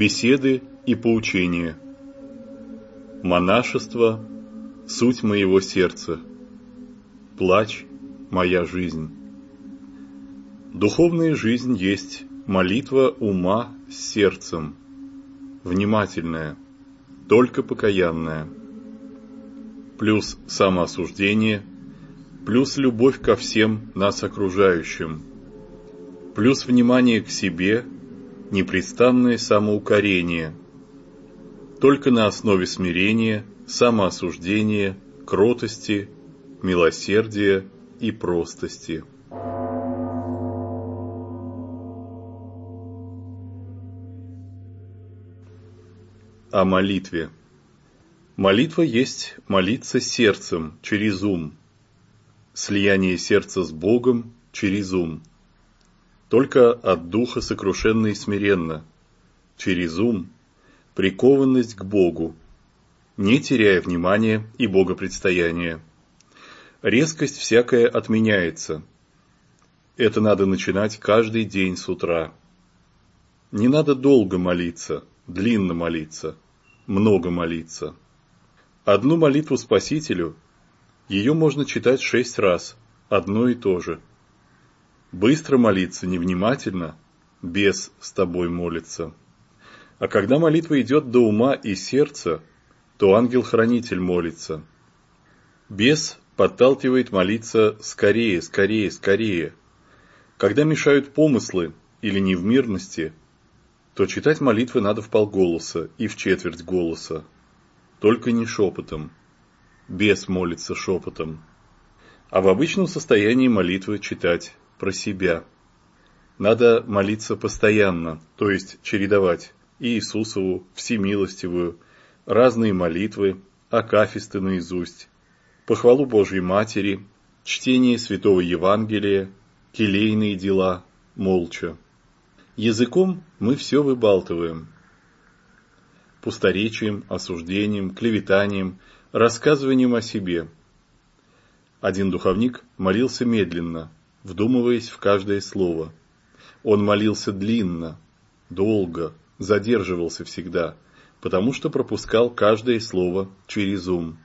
беседы и поучения. Монашество – суть моего сердца, плач – моя жизнь. Духовная жизнь есть молитва ума с сердцем, внимательная, только покаянная, плюс самоосуждение, плюс любовь ко всем нас окружающим, плюс внимание к себе – непрестанное самоукорение, только на основе смирения, самоосуждения, кротости, милосердия и простости. О молитве. Молитва есть молиться сердцем через ум, слияние сердца с Богом через ум только от духа сокрушенно и смиренно, через ум, прикованность к Богу, не теряя внимания и богопредстояния. Резкость всякая отменяется. Это надо начинать каждый день с утра. Не надо долго молиться, длинно молиться, много молиться. Одну молитву Спасителю, ее можно читать шесть раз, одно и то же – Быстро молиться невнимательно, бес с тобой молится. А когда молитва идет до ума и сердца, то ангел-хранитель молится. Бес подталкивает молиться скорее, скорее, скорее. Когда мешают помыслы или невмирности, то читать молитвы надо в полголоса и в четверть голоса. Только не шепотом. Бес молится шепотом. А в обычном состоянии молитвы читать про себя. Надо молиться постоянно, то есть чередовать Иисусову, Всемилостивую, разные молитвы, акафисты наизусть, похвалу Божьей Матери, чтение Святого Евангелия, келейные дела, молча. Языком мы все выбалтываем. Пусторечием, осуждением, клеветанием, рассказыванием о себе. Один духовник молился медленно, вдумываясь в каждое слово. Он молился длинно, долго, задерживался всегда, потому что пропускал каждое слово через ум.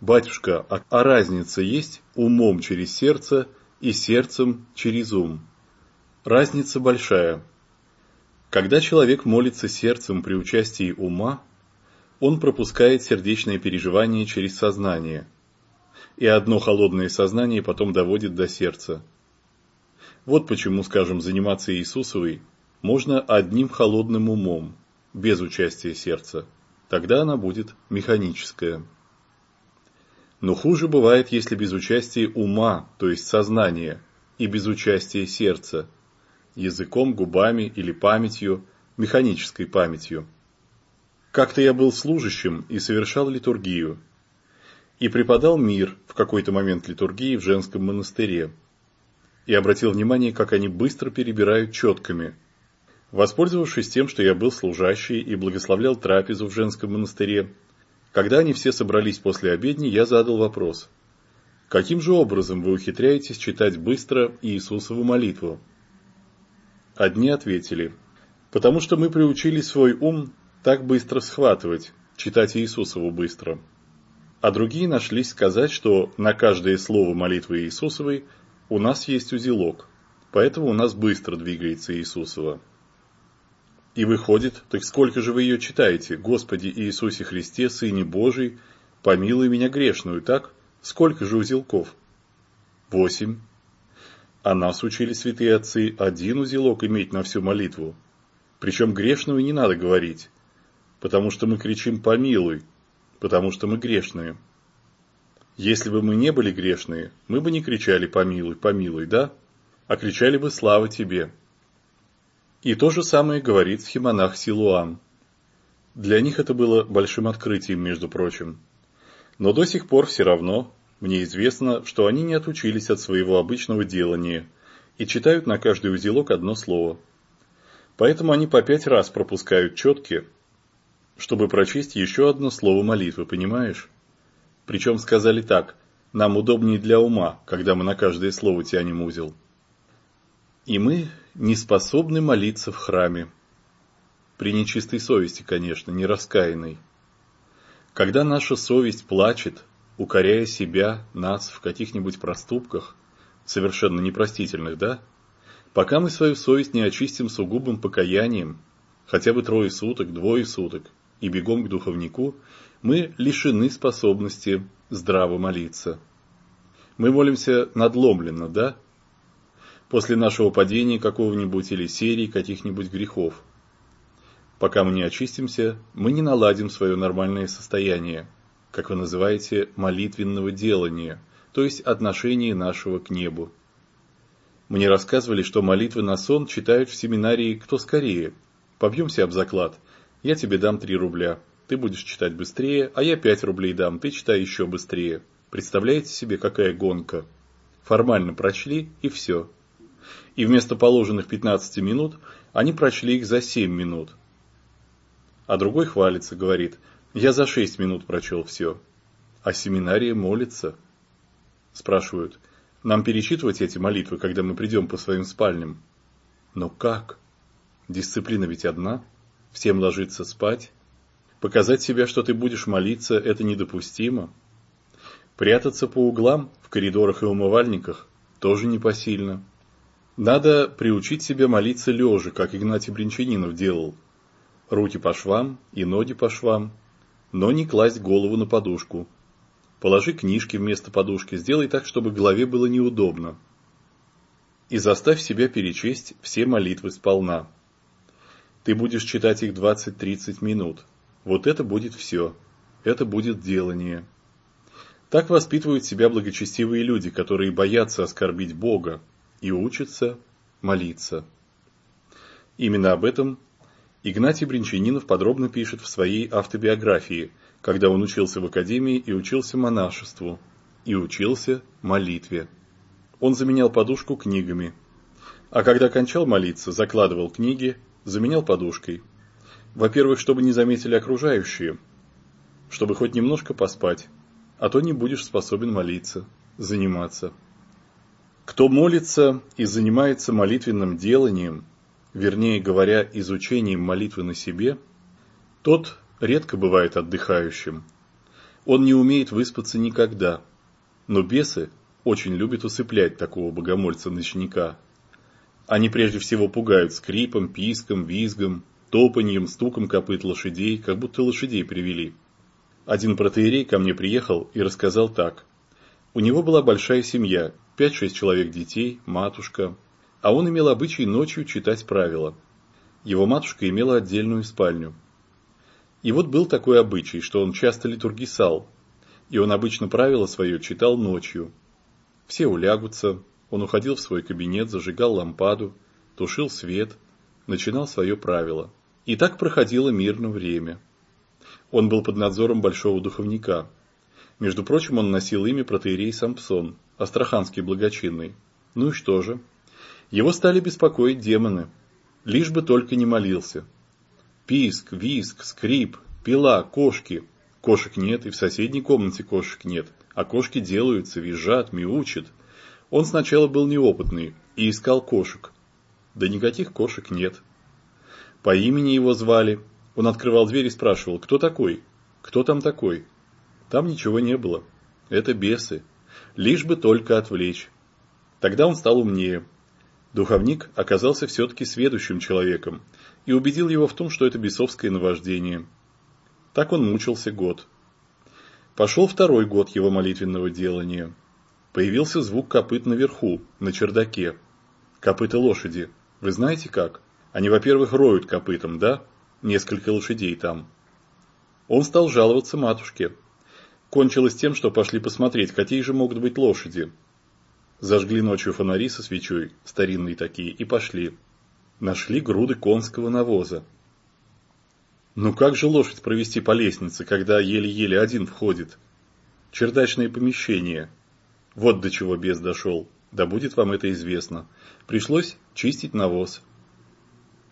«Батюшка, а, а разница есть умом через сердце и сердцем через ум?» Разница большая. Когда человек молится сердцем при участии ума, он пропускает сердечное переживание через сознание – и одно холодное сознание потом доводит до сердца. Вот почему, скажем, заниматься Иисусовой можно одним холодным умом, без участия сердца. Тогда она будет механическая. Но хуже бывает, если без участия ума, то есть сознания, и без участия сердца, языком, губами или памятью, механической памятью. Как-то я был служащим и совершал литургию, и преподал мир в какой-то момент литургии в женском монастыре. И обратил внимание, как они быстро перебирают четками. Воспользовавшись тем, что я был служащий и благословлял трапезу в женском монастыре, когда они все собрались после обедни, я задал вопрос. Каким же образом вы ухитряетесь читать быстро Иисусову молитву? Одни ответили, потому что мы приучили свой ум так быстро схватывать, читать Иисусову быстро а другие нашлись сказать, что на каждое слово молитвы Иисусовой у нас есть узелок, поэтому у нас быстро двигается Иисусова. И выходит, так сколько же вы ее читаете, Господи Иисусе Христе, Сыне Божий, помилуй меня грешную, так? Сколько же узелков? Восемь. А нас учили святые отцы один узелок иметь на всю молитву. Причем грешную не надо говорить, потому что мы кричим «помилуй», потому что мы грешные. Если бы мы не были грешные, мы бы не кричали «помилуй, помилуй», да? А кричали бы «слава тебе». И то же самое говорит схемонах Силуан. Для них это было большим открытием, между прочим. Но до сих пор все равно мне известно, что они не отучились от своего обычного делания и читают на каждый узелок одно слово. Поэтому они по пять раз пропускают четки, чтобы прочесть еще одно слово молитвы, понимаешь? Причем сказали так, нам удобнее для ума, когда мы на каждое слово тянем узел. И мы не способны молиться в храме. При нечистой совести, конечно, не раскаянной. Когда наша совесть плачет, укоряя себя, нас в каких-нибудь проступках, совершенно непростительных, да? Пока мы свою совесть не очистим сугубым покаянием, хотя бы трое суток, двое суток, и бегом к духовнику, мы лишены способности здраво молиться. Мы молимся надломленно, да? После нашего падения какого-нибудь или серии каких-нибудь грехов. Пока мы не очистимся, мы не наладим свое нормальное состояние, как вы называете, молитвенного делания, то есть отношение нашего к небу. Мне рассказывали, что молитвы на сон читают в семинарии «Кто скорее?». Побьемся об заклад. Я тебе дам 3 рубля. Ты будешь читать быстрее, а я 5 рублей дам, ты читай еще быстрее. Представляете себе, какая гонка? Формально прочли и все. И вместо положенных 15 минут они прочли их за 7 минут. А другой хвалится, говорит, я за 6 минут прочел все. А семинария молится. Спрашивают, нам перечитывать эти молитвы, когда мы придем по своим спальням? Но как? Дисциплина ведь одна. Всем ложиться спать. Показать себя, что ты будешь молиться, это недопустимо. Прятаться по углам, в коридорах и умывальниках тоже непосильно. Надо приучить себя молиться лежа, как Игнатий Бринчанинов делал. Руки по швам и ноги по швам, но не класть голову на подушку. Положи книжки вместо подушки, сделай так, чтобы голове было неудобно. И заставь себя перечесть все молитвы сполна. Ты будешь читать их 20-30 минут. Вот это будет все. Это будет делание. Так воспитывают себя благочестивые люди, которые боятся оскорбить Бога и учатся молиться. Именно об этом Игнатий Бринчанинов подробно пишет в своей автобиографии, когда он учился в академии и учился монашеству, и учился молитве. Он заменял подушку книгами, а когда кончал молиться, закладывал книги, заменял подушкой. Во-первых, чтобы не заметили окружающие, чтобы хоть немножко поспать, а то не будешь способен молиться, заниматься. Кто молится и занимается молитвенным деланием, вернее говоря, изучением молитвы на себе, тот редко бывает отдыхающим. Он не умеет выспаться никогда, но бесы очень любят усыплять такого богомольца-ночника. Они прежде всего пугают скрипом, писком, визгом, топаньем, стуком копыт лошадей, как будто лошадей привели. Один протеерей ко мне приехал и рассказал так. У него была большая семья, 5-6 человек детей, матушка, а он имел обычай ночью читать правила. Его матушка имела отдельную спальню. И вот был такой обычай, что он часто литургисал, и он обычно правило свое читал ночью. Все улягутся, он уходил в свой кабинет, зажигал лампаду, тушил свет, начинал свое правило. И так проходило мирно время. Он был под надзором большого духовника. Между прочим, он носил имя протеерей Сампсон, астраханский благочинный. Ну и что же? Его стали беспокоить демоны. Лишь бы только не молился. Писк, виск, скрип, пила, кошки. Кошек нет, и в соседней комнате кошек нет. А кошки делаются, визжат, мяучат. Он сначала был неопытный и искал кошек. Да никаких кошек нет. По имени его звали, он открывал дверь и спрашивал, кто такой? Кто там такой? Там ничего не было. Это бесы. Лишь бы только отвлечь. Тогда он стал умнее. Духовник оказался все-таки сведущим человеком и убедил его в том, что это бесовское наваждение. Так он мучился год. Пошел второй год его молитвенного делания. Появился звук копыт наверху, на чердаке. Копыта лошади. Вы знаете как? Они, во-первых, роют копытом, да? несколько лошадей там. Он стал жаловаться матушке. Кончилось тем, что пошли посмотреть, какие же могут быть лошади. Зажгли ночью фонари со свечой, старинные такие, и пошли. Нашли груды конского навоза. Ну как же лошадь провести по лестнице, когда еле-еле один входит? Чердачное помещение. Вот до чего бес дошел. Да будет вам это известно. Пришлось чистить навоз.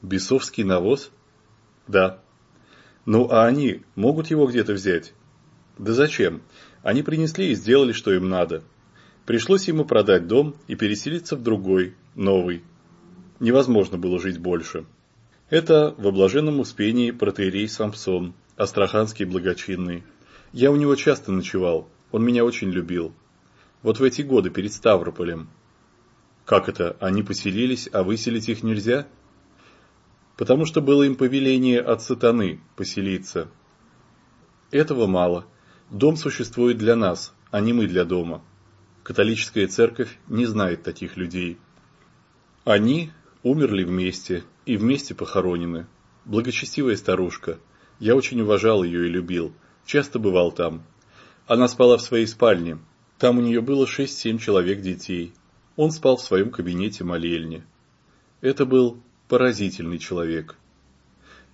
Бесовский навоз? Да. Ну, а они могут его где-то взять? Да зачем? Они принесли и сделали, что им надо. Пришлось ему продать дом и переселиться в другой, новый. Невозможно было жить больше. Это в облаженном успении протеерей Самсон, астраханский благочинный. Я у него часто ночевал, он меня очень любил. Вот в эти годы перед Ставрополем. Как это, они поселились, а выселить их нельзя? Потому что было им повеление от сатаны поселиться. Этого мало. Дом существует для нас, а не мы для дома. Католическая церковь не знает таких людей. Они умерли вместе и вместе похоронены. Благочестивая старушка. Я очень уважал ее и любил. Часто бывал там. Она спала в своей спальне. Там у нее было шесть-семь человек детей. Он спал в своем кабинете молельни. Это был поразительный человек.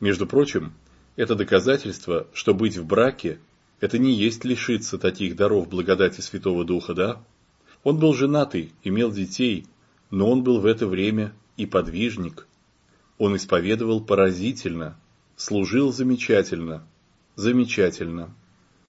Между прочим, это доказательство, что быть в браке – это не есть лишиться таких даров благодати Святого Духа, да? Он был женатый, имел детей, но он был в это время и подвижник. Он исповедовал поразительно, служил замечательно, замечательно.